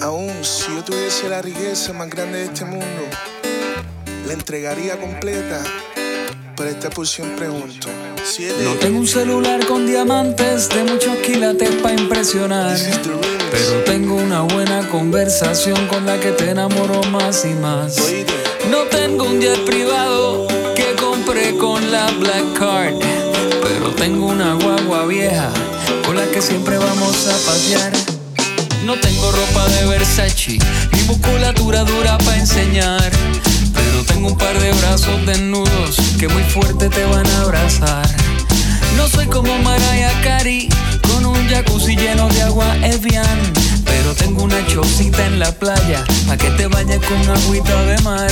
Aún si yo tuviese la riqueza más grande de este mundo, la entregaría completa. Pero esta porción pregunto. No tengo un celular con diamantes de muchos quilates para impresionar. Pero tengo una buena conversación con la que te enamoro más y más. No tengo un jet privado que compré con la Black Card. Pero tengo una guagua vieja con la que siempre vamos a pasear. No tengo ropa de Versace, ni musculatura dura para enseñar. Pero tengo un par de brazos desnudos que muy fuerte te van a abrazar. No soy como Mariah Carey, con un jacuzzi lleno de agua Evian. Pero tengo una chocita en la playa, pa' que te bañes con agüita de mar.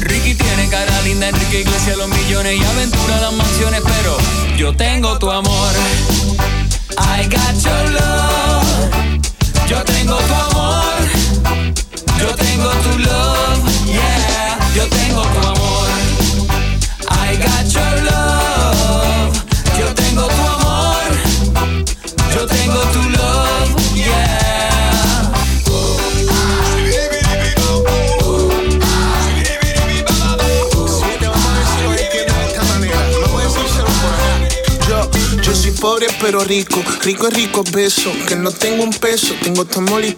Ricky tiene cara linda, Enrique Iglesias los millones y aventura las mansiones, pero yo tengo tu amor. I got your. Yo tengo tu pobre pero rico, rico es rico beso, que no tengo un peso, tengo tu amor y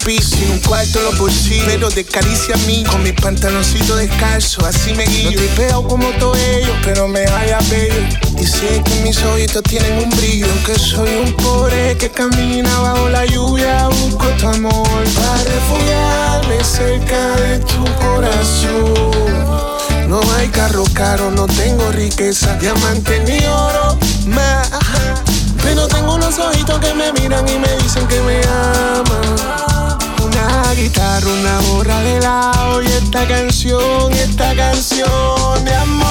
un cuarto en los bolsillos, pero de caricia a mí, con mis pantaloncitos descalzos, así me guío. No te veo como todo ello, pero me haya bello, sé que mis ojitos tienen un brillo, que soy un pobre que camina bajo la lluvia, busco tu amor, para refugiarme cerca de tu corazón. No hay carro caro, no tengo riqueza, diamante ni oro, más. Esta canción, esta canción de amor.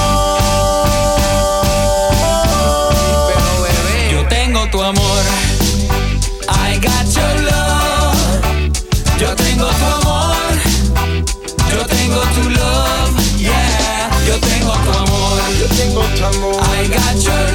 Yo tengo tu amor. I got your love. Yo tengo tu amor. Yo tengo tu love. Yeah. Yo tengo tu amor. Yo tengo tu amor. I got your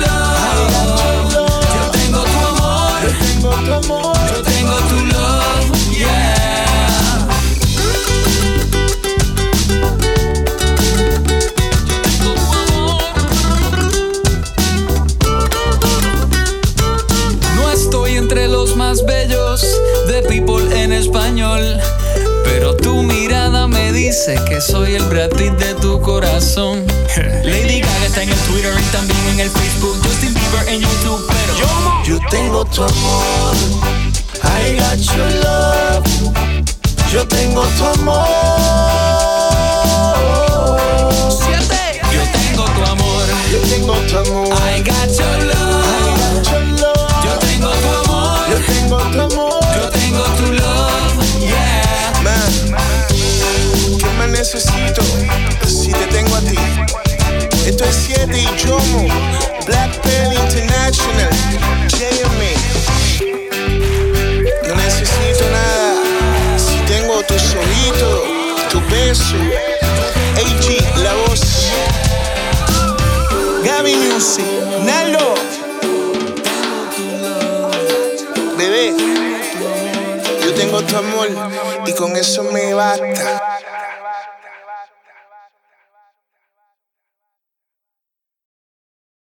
Pero tu mirada me dice que soy el Brad Pitt de tu corazón. Lady Gaga está en el Twitter y también en el Facebook. Justin Bieber en YouTube, pero Yo tengo tu amor. I got your love. Yo tengo tu amor. Tu beso. AG, la voz. Gaby Music, Nalo. Bebé, yo tengo tu amor y con eso me basta.